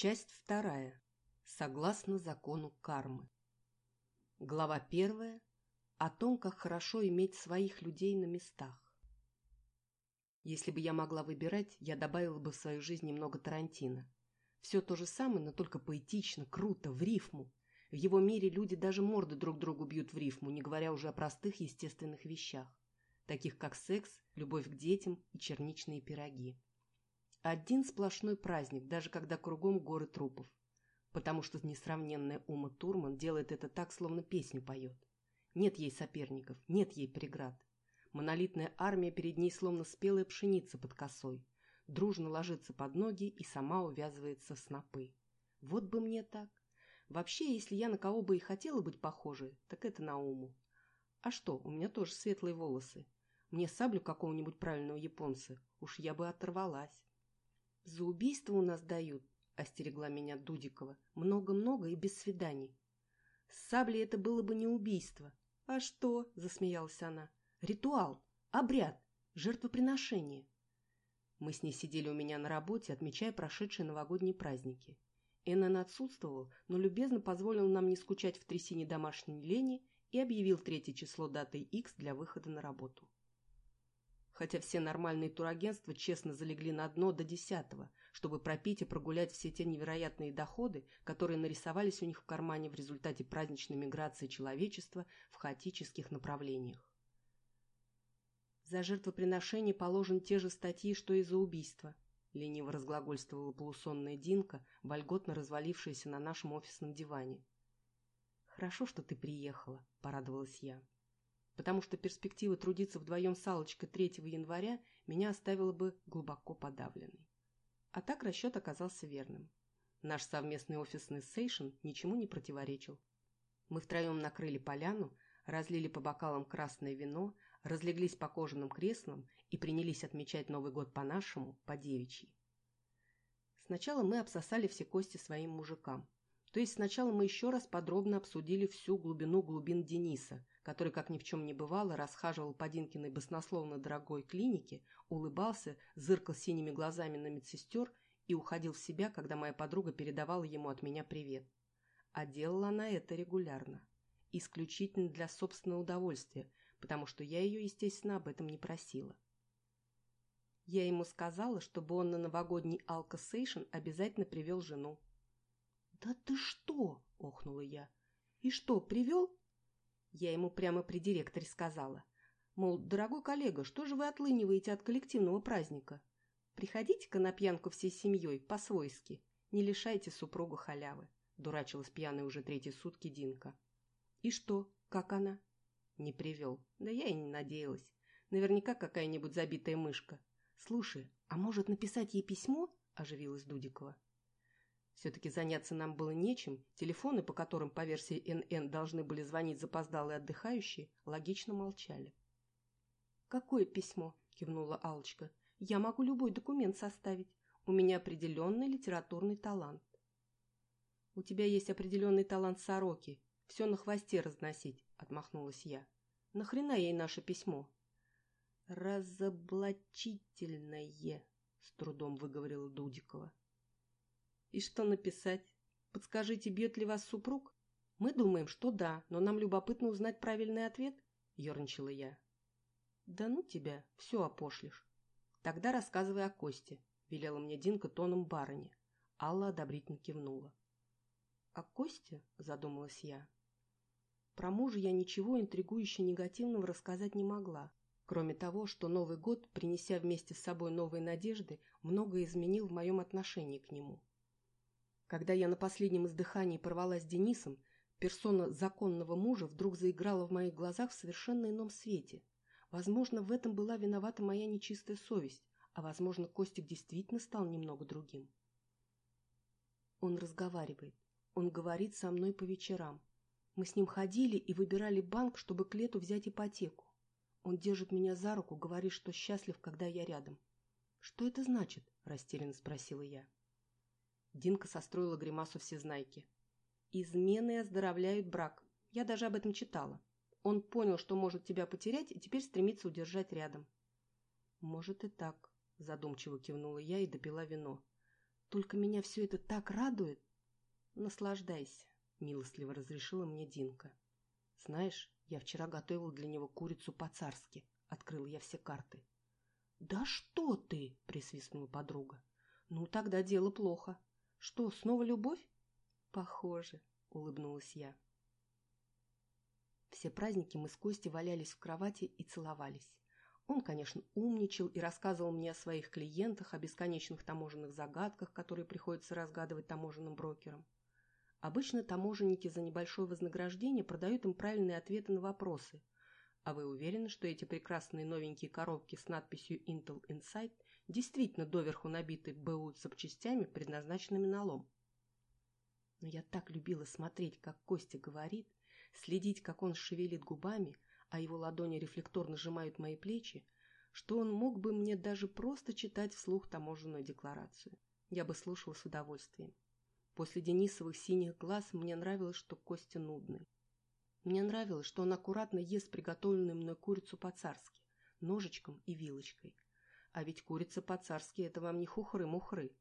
Часть вторая. Согласно закону кармы. Глава первая. О том, как хорошо иметь своих людей на местах. Если бы я могла выбирать, я добавила бы в свою жизнь немного Тарантино. Все то же самое, но только поэтично, круто, в рифму. В его мире люди даже морды друг другу бьют в рифму, не говоря уже о простых естественных вещах, таких как секс, любовь к детям и черничные пироги. Один сплошной праздник, даже когда кругом горы трупов. Потому что несравненная Ума Турман делает это так, словно песню поет. Нет ей соперников, нет ей преград. Монолитная армия перед ней словно спелая пшеница под косой. Дружно ложится под ноги и сама увязывается в снопы. Вот бы мне так. Вообще, если я на кого бы и хотела быть похожей, так это на Уму. А что, у меня тоже светлые волосы. Мне саблю какого-нибудь правильного японца. Уж я бы оторвалась. «За убийство у нас дают», — остерегла меня Дудикова. «Много-много и без свиданий». «С саблей это было бы не убийство». «А что?» — засмеялась она. «Ритуал, обряд, жертвоприношение». Мы с ней сидели у меня на работе, отмечая прошедшие новогодние праздники. Эннон отсутствовал, но любезно позволил нам не скучать в трясине домашней лени и объявил третье число датой X для выхода на работу хотя все нормальные турагентства честно залегли на дно до десятого, чтобы пропить и прогулять все те невероятные доходы, которые нарисовались у них в кармане в результате праздничной миграции человечества в хаотических направлениях. За жертвоприношение положены те же статьи, что и за убийство, лениво разглагольствовала полусонная Динка, вольготно развалившаяся на нашем офисном диване. «Хорошо, что ты приехала», — порадовалась я потому что перспектива трудиться вдвоем с Аллочкой 3 января меня оставила бы глубоко подавленной. А так расчет оказался верным. Наш совместный офисный сейшн ничему не противоречил. Мы втроем накрыли поляну, разлили по бокалам красное вино, разлеглись по кожаным креслам и принялись отмечать Новый год по-нашему, по-девичьи. Сначала мы обсосали все кости своим мужикам. То есть сначала мы еще раз подробно обсудили всю глубину глубин Дениса, который, как ни в чем не бывало, расхаживал по Динкиной баснословно дорогой клинике, улыбался, зыркал синими глазами на медсестер и уходил в себя, когда моя подруга передавала ему от меня привет. А делала она это регулярно. Исключительно для собственного удовольствия, потому что я ее, естественно, об этом не просила. Я ему сказала, чтобы он на новогодний алкосейшн обязательно привел жену. «Да ты что?» – охнула я. «И что, привел?» Я ему прямо при директоре сказала. Мол, дорогой коллега, что же вы отлыниваете от коллективного праздника? Приходите-ка на пьянку всей семьей, по-свойски. Не лишайте супругу халявы. Дурачилась пьяная уже третьи сутки Динка. И что, как она? Не привел. Да я и не надеялась. Наверняка какая-нибудь забитая мышка. Слушай, а может написать ей письмо? Оживилась Дудикова. Все-таки заняться нам было нечем, телефоны, по которым по версии НН должны были звонить запоздалые отдыхающие, логично молчали. «Какое письмо?» – кивнула алочка «Я могу любой документ составить. У меня определенный литературный талант». «У тебя есть определенный талант сороки. Все на хвосте разносить», – отмахнулась я. «Нахрена ей наше письмо?» «Разоблачительное», – с трудом выговорила Дудикова. И что написать? Подскажите, бьет ли вас супруг? Мы думаем, что да, но нам любопытно узнать правильный ответ, ерничала я. Да ну тебя, все опошлишь. Тогда рассказывай о Косте, велела мне Динка тоном барыни. Алла одобрительно кивнула. О Косте? задумалась я. Про мужа я ничего интригующе негативного рассказать не могла, кроме того, что Новый год, принеся вместе с собой новые надежды, многое изменил в моем отношении к нему. Когда я на последнем издыхании порвалась с Денисом, персона законного мужа вдруг заиграла в моих глазах в совершенно ином свете. Возможно, в этом была виновата моя нечистая совесть, а, возможно, Костик действительно стал немного другим. Он разговаривает. Он говорит со мной по вечерам. Мы с ним ходили и выбирали банк, чтобы к лету взять ипотеку. Он держит меня за руку, говорит, что счастлив, когда я рядом. «Что это значит?» – растерянно спросила я. Динка состроила гримасу всезнайки. «Измены оздоровляют брак. Я даже об этом читала. Он понял, что может тебя потерять, и теперь стремится удержать рядом». «Может и так», – задумчиво кивнула я и допила вино. Только меня все это так радует. Наслаждайся, милостливо разрешила мне Динка. Знаешь, я вчера готовила для него курицу по-царски. Открыла я все карты. Да что ты, присвистнула подруга. Ну, тогда дело плохо. Что, снова любовь? Похоже, улыбнулась я. Все праздники мы с Костей валялись в кровати и целовались. Он, конечно, умничал и рассказывал мне о своих клиентах, о бесконечных таможенных загадках, которые приходится разгадывать таможенным брокерам. Обычно таможенники за небольшое вознаграждение продают им правильные ответы на вопросы. А вы уверены, что эти прекрасные новенькие коробки с надписью Intel Insight действительно доверху набиты БУ запчастями, предназначенными на лом? Но я так любила смотреть, как Костя говорит, следить, как он шевелит губами, а его ладони рефлекторно сжимают мои плечи, что он мог бы мне даже просто читать вслух таможенную декларацию. Я бы слушала с удовольствием. После Денисовых синих глаз мне нравилось, что Костя нудный. Мне нравилось, что он аккуратно ест приготовленную мной курицу по-царски, ножичком и вилочкой. А ведь курица по-царски – это вам не хухры-мухры.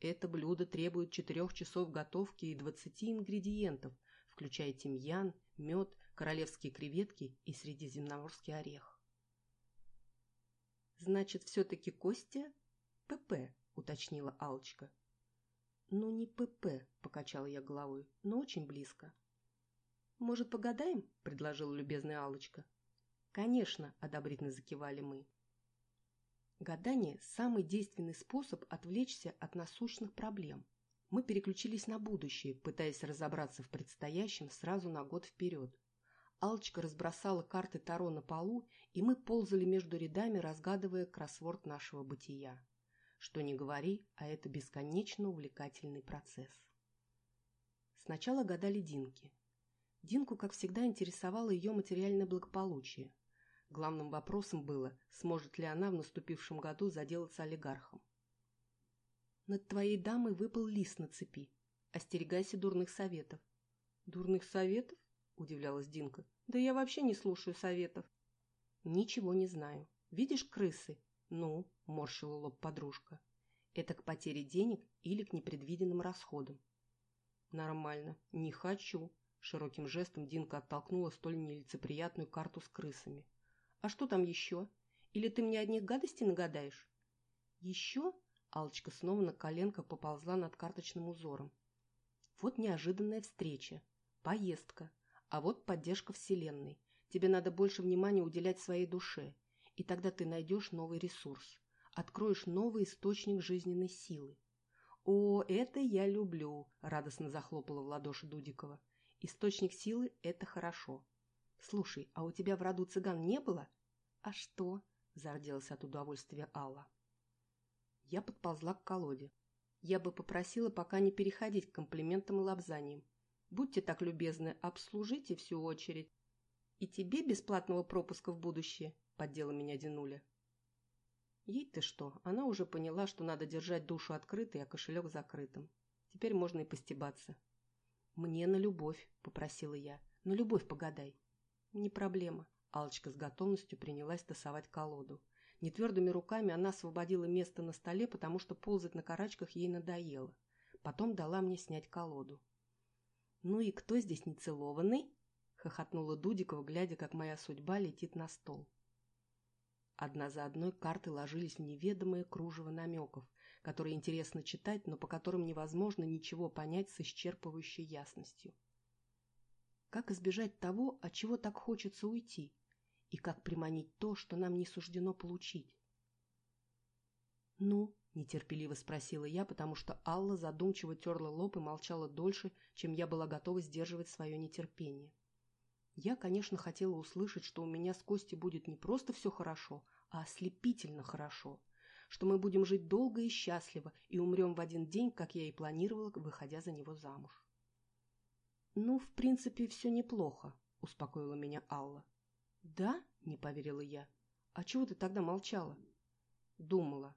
Это блюдо требует четырех часов готовки и двадцати ингредиентов, включая тимьян, мед, королевские креветки и средиземноморский орех. «Значит, все-таки Костя ПП», — уточнила алочка «Ну, не ПП», — покачала я головой, — «но очень близко». «Может, погадаем?» — предложила любезная алочка «Конечно», — одобрительно закивали мы. Гадание – самый действенный способ отвлечься от насущных проблем. Мы переключились на будущее, пытаясь разобраться в предстоящем сразу на год вперед. Алочка разбросала карты Таро на полу, и мы ползали между рядами, разгадывая кроссворд нашего бытия. Что ни говори, а это бесконечно увлекательный процесс. Сначала гадали Динки. Динку, как всегда, интересовало ее материальное благополучие. Главным вопросом было, сможет ли она в наступившем году заделаться олигархом. «Над твоей дамой выпал лист на цепи. Остерегайся дурных советов». «Дурных советов?» – удивлялась Динка. «Да я вообще не слушаю советов». «Ничего не знаю. Видишь крысы?» «Ну», – морщила лоб подружка. «Это к потере денег или к непредвиденным расходам?» «Нормально. Не хочу», – широким жестом Динка оттолкнула столь нелицеприятную карту с крысами. «А что там еще? Или ты мне одних гадостей нагадаешь?» «Еще?» – алочка снова на коленках поползла над карточным узором. «Вот неожиданная встреча. Поездка. А вот поддержка Вселенной. Тебе надо больше внимания уделять своей душе, и тогда ты найдешь новый ресурс, откроешь новый источник жизненной силы. «О, это я люблю!» – радостно захлопала в ладоши Дудикова. «Источник силы – это хорошо. Слушай, а у тебя в роду цыган не было?» «А что?» – зарделась от удовольствия Алла. Я подползла к колоде. Я бы попросила пока не переходить к комплиментам и лапзаниям. Будьте так любезны, обслужите всю очередь. И тебе бесплатного пропуска в будущее, поддела меня Динуля. Ей-то что, она уже поняла, что надо держать душу открытой, а кошелек закрытым. Теперь можно и постебаться. «Мне на любовь», — попросила я. «На любовь погадай». «Не проблема». Алочка с готовностью принялась тасовать колоду. Нетвердыми руками она освободила место на столе, потому что ползать на карачках ей надоело. Потом дала мне снять колоду. «Ну и кто здесь нецелованный?» — хохотнула Дудикова, глядя, как моя судьба летит на стол. Одна за одной карты ложились в неведомое кружево намеков, которые интересно читать, но по которым невозможно ничего понять с исчерпывающей ясностью. Как избежать того, от чего так хочется уйти? И как приманить то, что нам не суждено получить? «Ну?» нетерпеливо спросила я, потому что Алла задумчиво терла лоб и молчала дольше, чем я была готова сдерживать свое нетерпение. Я, конечно, хотела услышать, что у меня с Костей будет не просто все хорошо, а ослепительно хорошо, что мы будем жить долго и счастливо и умрем в один день, как я и планировала, выходя за него замуж. «Ну, в принципе, все неплохо», — успокоила меня Алла. «Да?» — не поверила я. «А чего ты тогда молчала?» «Думала.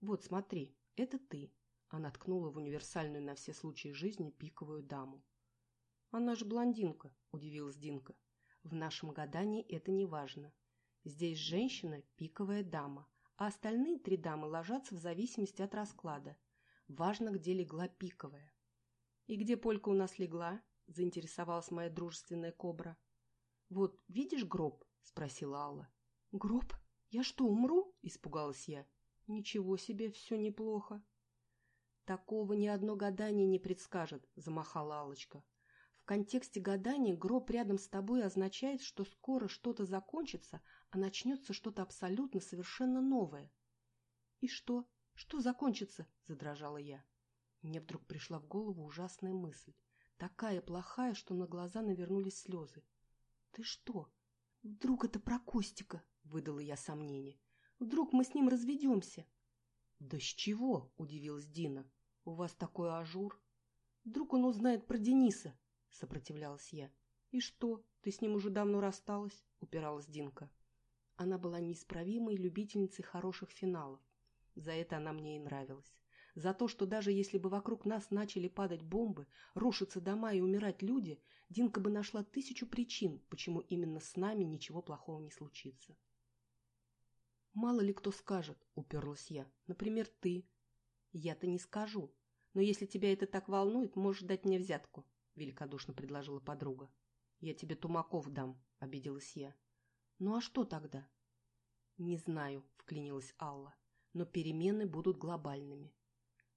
«Вот, смотри, это ты». Она ткнула в универсальную на все случаи жизни пиковую даму. «Она же блондинка», — удивилась Динка. «В нашем гадании это не важно. Здесь женщина — пиковая дама, а остальные три дамы ложатся в зависимости от расклада. Важно, где легла пиковая. «И где Полька у нас легла?» – заинтересовалась моя дружественная кобра. «Вот, видишь гроб?» – спросила Алла. «Гроб? Я что, умру?» – испугалась я. «Ничего себе, все неплохо». «Такого ни одно гадание не предскажет», – замахала Аллочка. «В контексте гадания гроб рядом с тобой означает, что скоро что-то закончится, а начнется что-то абсолютно совершенно новое». «И что? Что закончится?» – задрожала я. Мне вдруг пришла в голову ужасная мысль. Такая плохая, что на глаза навернулись слезы. «Ты что? Вдруг это про Костика?» – выдала я сомнение. «Вдруг мы с ним разведемся?» «Да с чего?» – удивилась Дина. «У вас такой ажур?» «Вдруг он узнает про Дениса?» – сопротивлялась я. «И что, ты с ним уже давно рассталась?» – упиралась Динка. Она была неисправимой любительницей хороших финалов. За это она мне и нравилась. За то, что даже если бы вокруг нас начали падать бомбы, рушиться дома и умирать люди, Динка бы нашла тысячу причин, почему именно с нами ничего плохого не случится. «Мало ли кто скажет», — уперлась я. «Например, ты». «Я-то не скажу. Но если тебя это так волнует, можешь дать мне взятку», — великодушно предложила подруга. «Я тебе тумаков дам», — обиделась я. «Ну а что тогда?» «Не знаю», — вклинилась Алла, — «но перемены будут глобальными».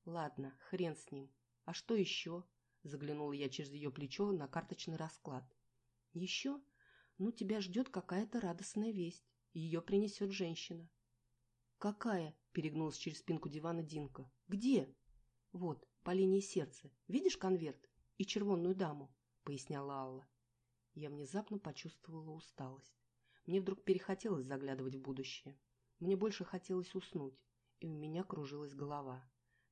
«Ладно, хрен с ним. А что еще?» — заглянула я через ее плечо на карточный расклад. «Еще? Ну, тебя ждет какая-то радостная весть. Ее принесет женщина». «Какая?» — перегнулась через спинку дивана Динка. «Где?» «Вот, по линии сердца. Видишь конверт? И червонную даму?» — поясняла Алла. Я внезапно почувствовала усталость. Мне вдруг перехотелось заглядывать в будущее. Мне больше хотелось уснуть, и у меня кружилась голова.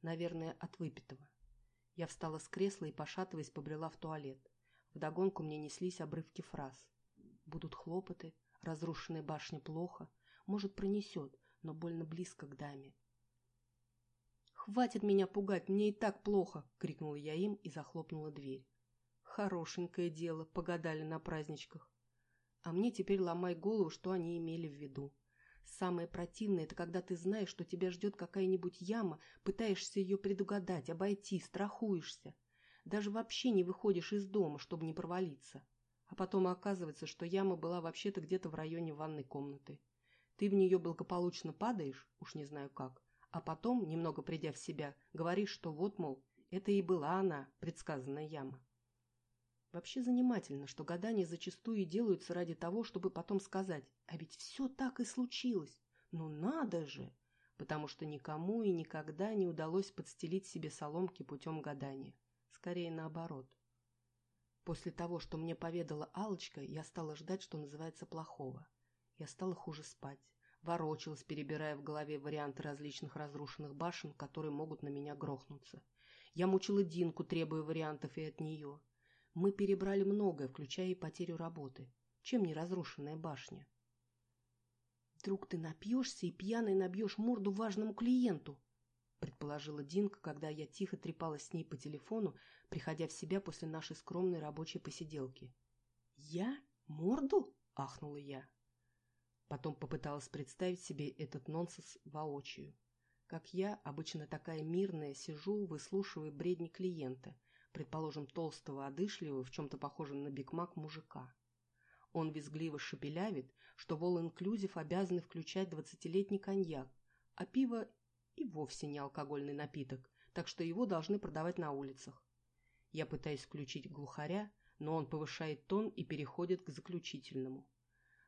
Наверное, от выпитого. Я встала с кресла и, пошатываясь, побрела в туалет. Вдогонку мне неслись обрывки фраз. «Будут хлопоты», «разрушенная башня плохо», «может, пронесет», но больно близко к даме. «Хватит меня пугать, мне и так плохо!» — крикнула я им и захлопнула дверь. «Хорошенькое дело, погадали на праздничках. А мне теперь ломай голову, что они имели в виду. Самое противное – это когда ты знаешь, что тебя ждет какая-нибудь яма, пытаешься ее предугадать, обойти, страхуешься. Даже вообще не выходишь из дома, чтобы не провалиться. А потом оказывается, что яма была вообще-то где-то в районе ванной комнаты. Ты в нее благополучно падаешь, уж не знаю как, а потом, немного придя в себя, говоришь, что вот, мол, это и была она, предсказанная яма. Вообще занимательно, что гадания зачастую делаются ради того, чтобы потом сказать, а ведь все так и случилось. Ну надо же! Потому что никому и никогда не удалось подстелить себе соломки путем гадания. Скорее наоборот. После того, что мне поведала алочка я стала ждать, что называется, плохого. Я стала хуже спать. Ворочалась, перебирая в голове варианты различных разрушенных башен, которые могут на меня грохнуться. Я мучила Динку, требуя вариантов и от нее. Мы перебрали многое, включая и потерю работы. Чем не разрушенная башня? Вдруг ты напьешься и пьяный набьешь морду важному клиенту, предположила Динка, когда я тихо трепалась с ней по телефону, приходя в себя после нашей скромной рабочей посиделки. «Я? Морду?» – ахнула я. Потом попыталась представить себе этот нонсенс воочию. Как я, обычно такая мирная, сижу, выслушивая бредни клиента – предположим, толстого, одышливого, в чем-то похожем на бигмак мужика. Он визгливо шепелявит, что в All-Inclusive обязаны включать двадцатилетний коньяк, а пиво и вовсе не алкогольный напиток, так что его должны продавать на улицах. Я пытаюсь включить глухаря, но он повышает тон и переходит к заключительному.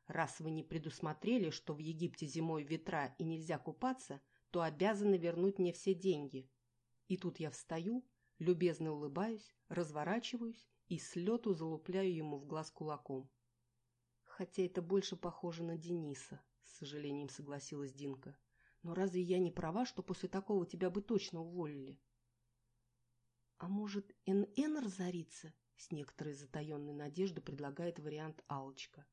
Раз вы не предусмотрели, что в Египте зимой ветра и нельзя купаться, то обязаны вернуть мне все деньги. И тут я встаю, Любезно улыбаюсь, разворачиваюсь и с лету залупляю ему в глаз кулаком. Хотя это больше похоже на Дениса, с сожалением согласилась Динка. Но разве я не права, что после такого тебя бы точно уволили? А может, НН разорится? С некоторой затаенной надеждой предлагает вариант Алочка.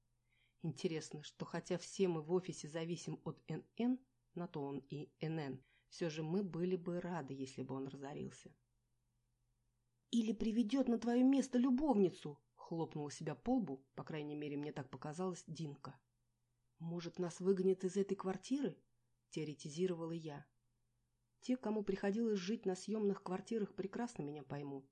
Интересно, что хотя все мы в офисе зависим от НН, на то он и НН, все же мы были бы рады, если бы он разорился. «Или приведет на твое место любовницу!» — хлопнула себя по лбу, по крайней мере, мне так показалось, Динка. «Может, нас выгонят из этой квартиры?» — теоретизировала я. Те, кому приходилось жить на съемных квартирах, прекрасно меня поймут.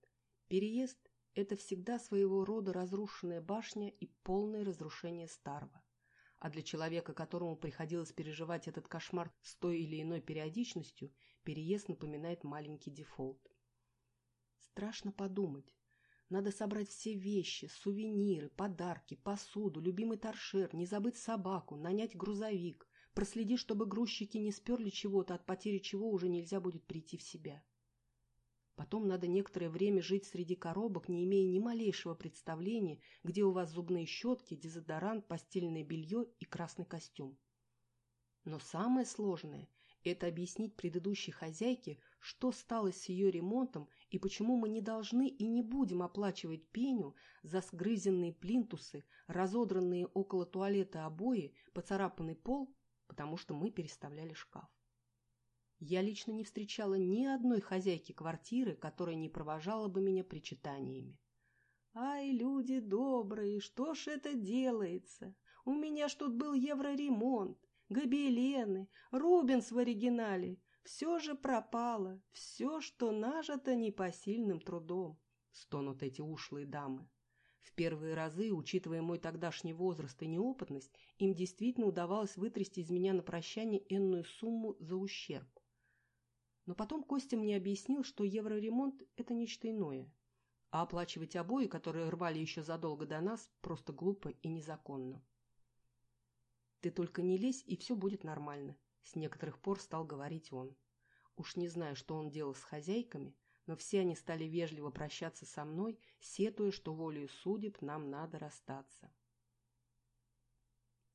Переезд – это всегда своего рода разрушенная башня и полное разрушение старого. А для человека, которому приходилось переживать этот кошмар с той или иной периодичностью, переезд напоминает маленький дефолт. Страшно подумать. Надо собрать все вещи, сувениры, подарки, посуду, любимый торшер, не забыть собаку, нанять грузовик, проследи, чтобы грузчики не сперли чего-то, от потери чего уже нельзя будет прийти в себя. Потом надо некоторое время жить среди коробок, не имея ни малейшего представления, где у вас зубные щетки, дезодорант, постельное белье и красный костюм. Но самое сложное – это объяснить предыдущей хозяйке, что стало с ее ремонтом и почему мы не должны и не будем оплачивать пеню за сгрызенные плинтусы, разодранные около туалета обои, поцарапанный пол, потому что мы переставляли шкаф. Я лично не встречала ни одной хозяйки квартиры, которая не провожала бы меня причитаниями. «Ай, люди добрые, что ж это делается? У меня ж тут был евроремонт, гобелены, Рубенс в оригинале. Все же пропало, все, что нажито непосильным трудом», — стонут эти ушлые дамы. В первые разы, учитывая мой тогдашний возраст и неопытность, им действительно удавалось вытрясти из меня на прощание энную сумму за ущерб. Но потом Костя мне объяснил, что евроремонт – это нечто иное. А оплачивать обои, которые рвали еще задолго до нас, просто глупо и незаконно. «Ты только не лезь, и все будет нормально», – с некоторых пор стал говорить он. Уж не знаю, что он делал с хозяйками, но все они стали вежливо прощаться со мной, сетуя, что волею судеб нам надо расстаться.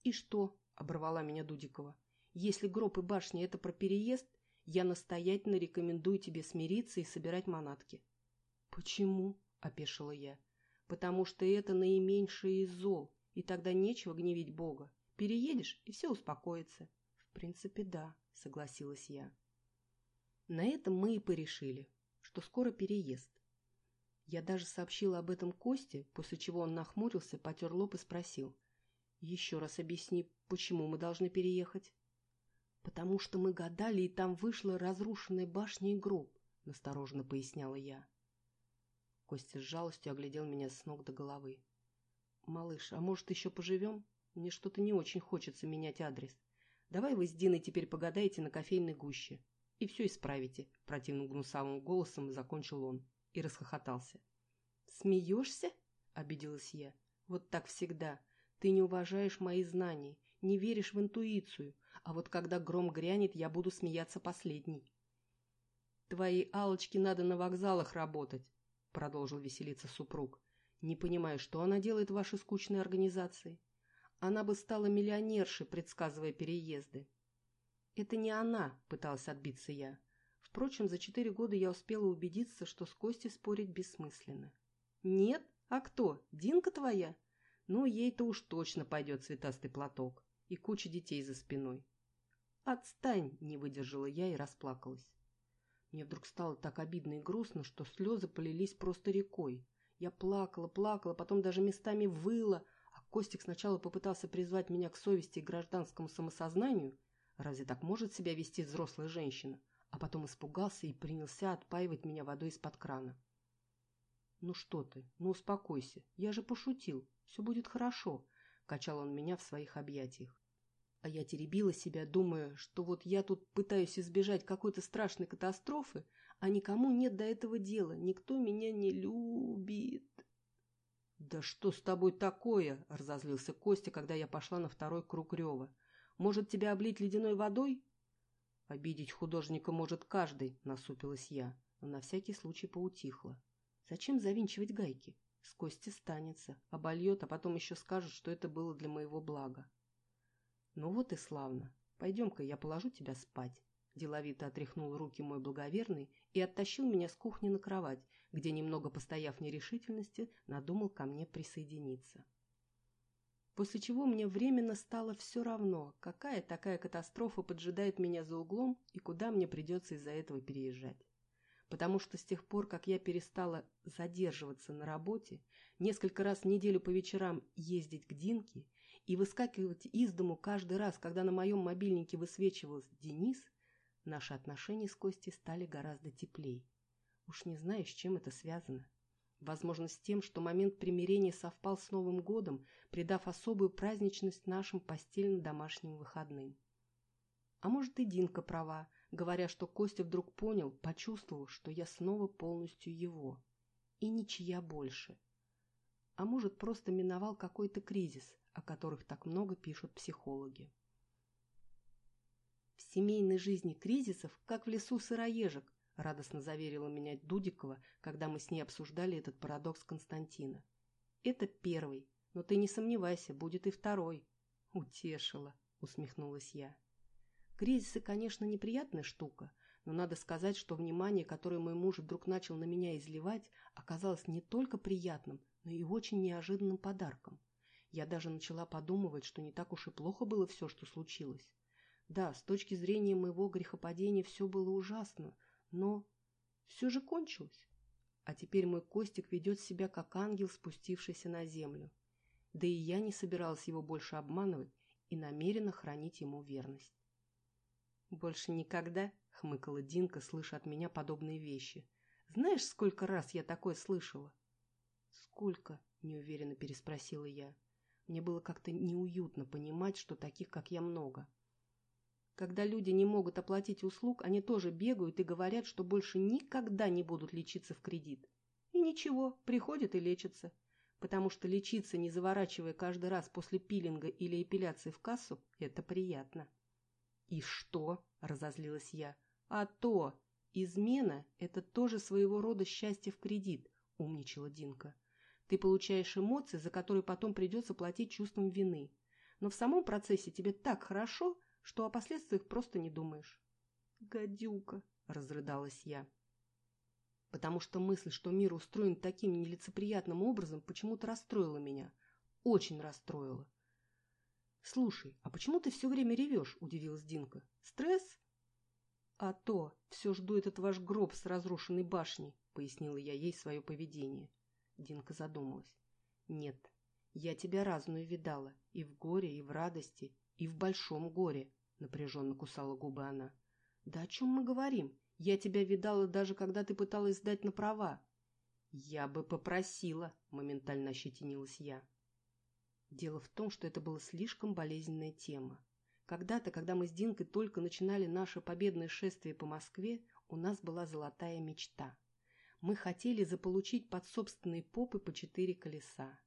«И что?» – оборвала меня Дудикова. «Если гроб и башня – это про переезд, я настоятельно рекомендую тебе смириться и собирать манатки. Почему? опешила я. Потому что это наименьшее из зол, и тогда нечего гневить Бога. Переедешь, и все успокоится. В принципе, да, согласилась я. На этом мы и порешили, что скоро переезд. Я даже сообщила об этом Косте, после чего он нахмурился, потер лоб и спросил. «Еще раз объясни, почему мы должны переехать?» «Потому что мы гадали, и там вышла разрушенная башня и гроб», — настороженно поясняла я. Костя с жалостью оглядел меня с ног до головы. «Малыш, а может, еще поживем? Мне что-то не очень хочется менять адрес. Давай вы с Диной теперь погадаете на кофейной гуще. И все исправите», — противным гнусавым голосом закончил он и расхохотался. «Смеешься?» — обиделась я. «Вот так всегда. Ты не уважаешь мои знания, не веришь в интуицию, а вот когда гром грянет, я буду смеяться последней. «Твоей Алочке надо на вокзалах работать», — продолжил веселиться супруг. «Не понимаю, что она делает в вашей скучной организации. Она бы стала миллионершей, предсказывая переезды». «Это не она», — пыталась отбиться я. Впрочем, за четыре года я успела убедиться, что с Костей спорить бессмысленно. «Нет? А кто? Динка твоя?» «Ну, ей-то уж точно пойдет цветастый платок и куча детей за спиной. «Отстань!» – не выдержала я и расплакалась. Мне вдруг стало так обидно и грустно, что слезы полились просто рекой. Я плакала, плакала, потом даже местами выла, Костик сначала попытался призвать меня к совести и гражданскому самосознанию. Разве так может себя вести взрослая женщина? А потом испугался и принялся отпаивать меня водой из-под крана. «Ну что ты? Ну успокойся. Я же пошутил. Все будет хорошо», — качал он меня в своих объятиях. А я теребила себя, думая, что вот я тут пытаюсь избежать какой-то страшной катастрофы, а никому нет до этого дела, никто меня не любит. «Да что с тобой такое?» – разозлился Костя, когда я пошла на второй круг рева. «Может, тебя облить ледяной водой?» «Обидеть художника может каждый», – насупилась я, но на всякий случай поутихла. «Зачем завинчивать гайки? С Кости станется, обольет, а потом еще скажет, что это было для моего блага». «Ну вот и славно. Пойдем-ка, я положу тебя спать». Деловито отряхнул руки мой благоверный и оттащил меня с кухни на кровать, где, немного постояв нерешительности, надумал ко мне присоединиться. После чего мне временно стало все равно, какая такая катастрофа поджидает меня за углом и куда мне придется из-за этого переезжать. Потому что с тех пор, как я перестала задерживаться на работе, несколько раз в неделю по вечерам ездить к Динке и выскакивать из дому каждый раз, когда на моем мобильнике высвечивался Денис, Наши отношения с Костей стали гораздо теплее. Уж не знаю, с чем это связано. Возможно, с тем, что момент примирения совпал с Новым годом, придав особую праздничность нашим постельно-домашним выходным. А может, и Динка права, говоря, что Костя вдруг понял, почувствовал, что я снова полностью его. И ничья больше. А может, просто миновал какой-то кризис, о которых так много пишут психологи. Семейной жизни кризисов, как в лесу сыроежек, радостно заверила меня Дудикова, когда мы с ней обсуждали этот парадокс Константина. Это первый, но ты не сомневайся, будет и второй. Утешила, усмехнулась я. Кризисы, конечно, неприятная штука, но надо сказать, что внимание, которое мой муж вдруг начал на меня изливать, оказалось не только приятным, но и очень неожиданным подарком. Я даже начала подумывать, что не так уж и плохо было все, что случилось. Да, с точки зрения моего грехопадения все было ужасно, но все же кончилось. А теперь мой Костик ведет себя как ангел, спустившийся на землю. Да и я не собиралась его больше обманывать и намерена хранить ему верность. «Больше никогда?» — хмыкала Динка, слыша от меня подобные вещи. «Знаешь, сколько раз я такое слышала?» «Сколько?» — неуверенно переспросила я. Мне было как-то неуютно понимать, что таких, как я, много. Когда люди не могут оплатить услуг, они тоже бегают и говорят, что больше никогда не будут лечиться в кредит. И ничего, приходят и лечатся. Потому что лечиться, не заворачивая каждый раз после пилинга или эпиляции в кассу, это приятно. «И что?» – разозлилась я. «А то! Измена – это тоже своего рода счастье в кредит», – умничала Динка. «Ты получаешь эмоции, за которые потом придется платить чувством вины. Но в самом процессе тебе так хорошо, что о последствиях просто не думаешь». «Гадюка!» – разрыдалась я. Потому что мысль, что мир устроен таким нелицеприятным образом, почему-то расстроила меня. Очень расстроила. «Слушай, а почему ты все время ревешь?» – удивилась Динка. «Стресс?» «А то, все жду этот ваш гроб с разрушенной башней», – пояснила я ей свое поведение. Динка задумалась. «Нет, я тебя разную видала, и в горе, и в радости, и в большом горе», – напряженно кусала губы она. «Да о чем мы говорим? Я тебя видала даже, когда ты пыталась сдать на права». «Я бы попросила», – моментально ощетинилась я. Дело в том, что это была слишком болезненная тема. Когда-то, когда мы с Динкой только начинали наше победное шествие по Москве, у нас была золотая мечта. Мы хотели заполучить под собственные попы по четыре колеса.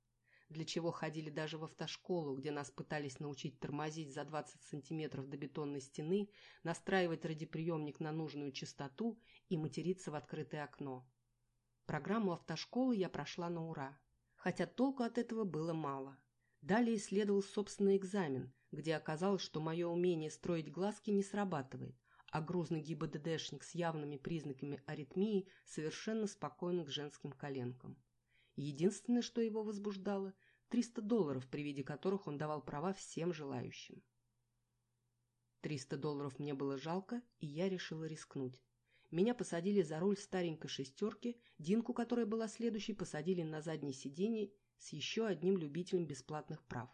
Для чего ходили даже в автошколу, где нас пытались научить тормозить за 20 сантиметров до бетонной стены, настраивать радиоприемник на нужную частоту и материться в открытое окно. Программу автошколы я прошла на ура, хотя толку от этого было мало. Далее следовал собственный экзамен, где оказалось, что мое умение строить глазки не срабатывает, а грузный ГИБДДшник с явными признаками аритмии совершенно спокойно к женским коленкам. Единственное, что его возбуждало – 300 долларов, при виде которых он давал права всем желающим. 300 долларов мне было жалко, и я решила рискнуть. Меня посадили за руль старенькой шестерки, Динку, которая была следующей, посадили на заднее сиденье с еще одним любителем бесплатных прав.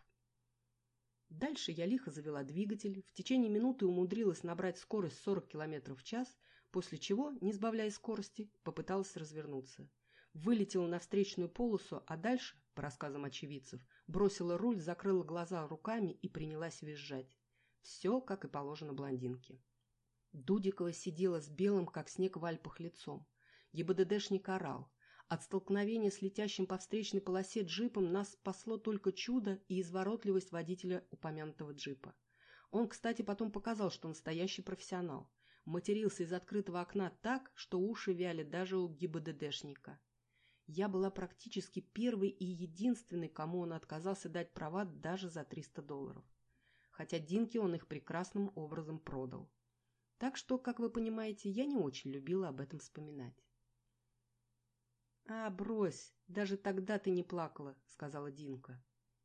Дальше я лихо завела двигатель, в течение минуты умудрилась набрать скорость 40 км в час, после чего, не сбавляя скорости, попыталась развернуться. Вылетела на встречную полосу, а дальше, по рассказам очевидцев, бросила руль, закрыла глаза руками и принялась визжать. Все, как и положено блондинке. Дудикова сидела с белым, как снег в Альпах, лицом. ГИБДДшник орал. От столкновения с летящим по встречной полосе джипом нас спасло только чудо и изворотливость водителя упомянутого джипа. Он, кстати, потом показал, что настоящий профессионал. Матерился из открытого окна так, что уши вяли даже у ГИБДДшника. Я была практически первой и единственной, кому он отказался дать права даже за 300 долларов. Хотя Динке он их прекрасным образом продал. Так что, как вы понимаете, я не очень любила об этом вспоминать. «А, брось, даже тогда ты не плакала», — сказала Динка.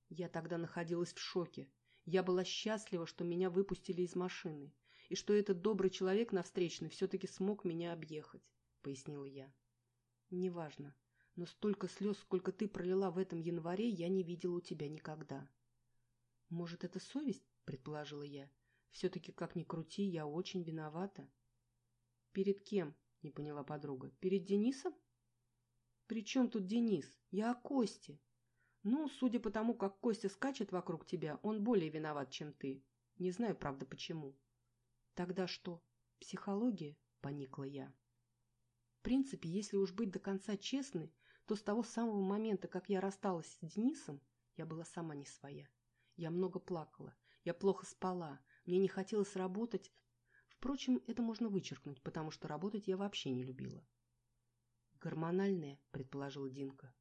Я тогда находилась в шоке. Я была счастлива, что меня выпустили из машины, и что этот добрый человек на встречной все-таки смог меня объехать, — пояснила я. «Неважно, но столько слез, сколько ты пролила в этом январе, я не видела у тебя никогда». «Может, это совесть?» — предположила я. «Все-таки, как ни крути, я очень виновата». Перед кем? Не поняла подруга. Перед Денисом? При чем тут Денис? Я о Косте. Ну, судя по тому, как Костя скачет вокруг тебя, он более виноват, чем ты. Не знаю, правда, почему. Тогда что? Психология? Поникла я. В принципе, если уж быть до конца честной, то с того самого момента, как я рассталась с Денисом, я была сама не своя. Я много плакала, я плохо спала, мне не хотелось работать. Впрочем, это можно вычеркнуть, потому что работать я вообще не любила. «Гормональная», — предположила Динка.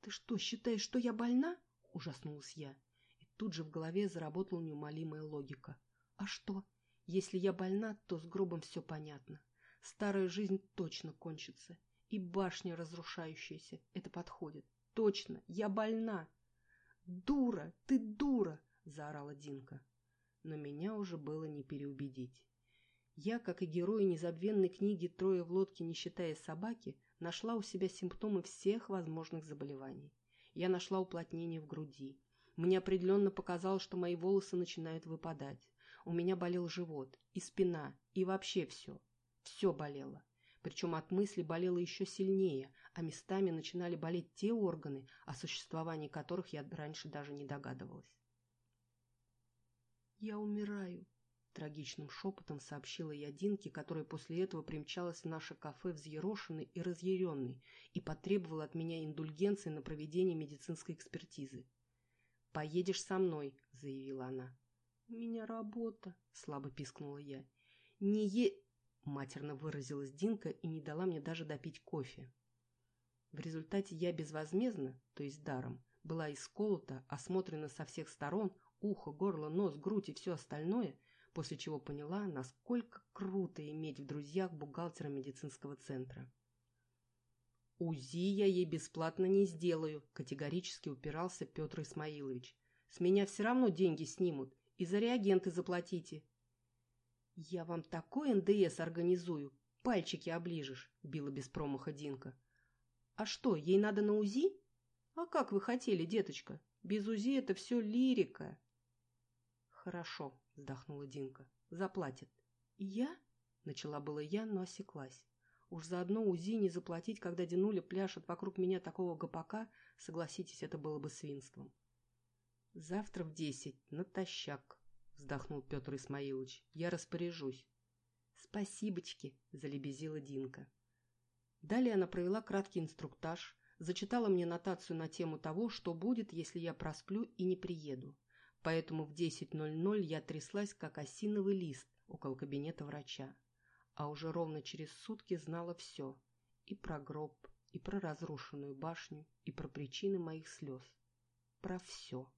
«Ты что, считаешь, что я больна?» — ужаснулась я. И тут же в голове заработала неумолимая логика. «А что? Если я больна, то с гробом все понятно. Старая жизнь точно кончится. И башня разрушающаяся. Это подходит. Точно, я больна!» «Дура! Ты дура!» — заорала Динка. Но меня уже было не переубедить. Я, как и герои незабвенной книги «Трое в лодке, не считая собаки», нашла у себя симптомы всех возможных заболеваний. Я нашла уплотнение в груди. Мне определенно показалось, что мои волосы начинают выпадать. У меня болел живот, и спина, и вообще все. Все болело. Причем от мысли болело еще сильнее, а местами начинали болеть те органы, о существовании которых я раньше даже не догадывалась. «Я умираю», Трагичным шепотом сообщила я Динке, которая после этого примчалась в наше кафе взъерошенной и разъяренной и потребовала от меня индульгенции на проведение медицинской экспертизы. «Поедешь со мной», — заявила она. «У меня работа», — слабо пискнула я. «Не е...» — матерно выразилась Динка и не дала мне даже допить кофе. В результате я безвозмездно, то есть даром, была исколота, осмотрена со всех сторон, ухо, горло, нос, грудь и все остальное — после чего поняла, насколько круто иметь в друзьях бухгалтера медицинского центра. «УЗИ я ей бесплатно не сделаю», – категорически упирался Петр Исмаилович. «С меня все равно деньги снимут, и за реагенты заплатите». «Я вам такой НДС организую, пальчики оближешь», – била без промаха Динка. «А что, ей надо на УЗИ?» «А как вы хотели, деточка? Без УЗИ это все лирика». «Хорошо», вздохнула Динка. Заплатит. Я? Начала было я, но осеклась. Уж заодно УЗИ не заплатить, когда Динуля пляшет вокруг меня такого гопака, согласитесь, это было бы свинством. Завтра в десять, натощак, вздохнул Петр Исмаилович. Я распоряжусь. Спасибочки, залебезила Динка. Далее она провела краткий инструктаж, зачитала мне нотацию на тему того, что будет, если я просплю и не приеду поэтому в 10.00 я тряслась, как осиновый лист около кабинета врача. А уже ровно через сутки знала все. И про гроб, и про разрушенную башню, и про причины моих слез. Про все.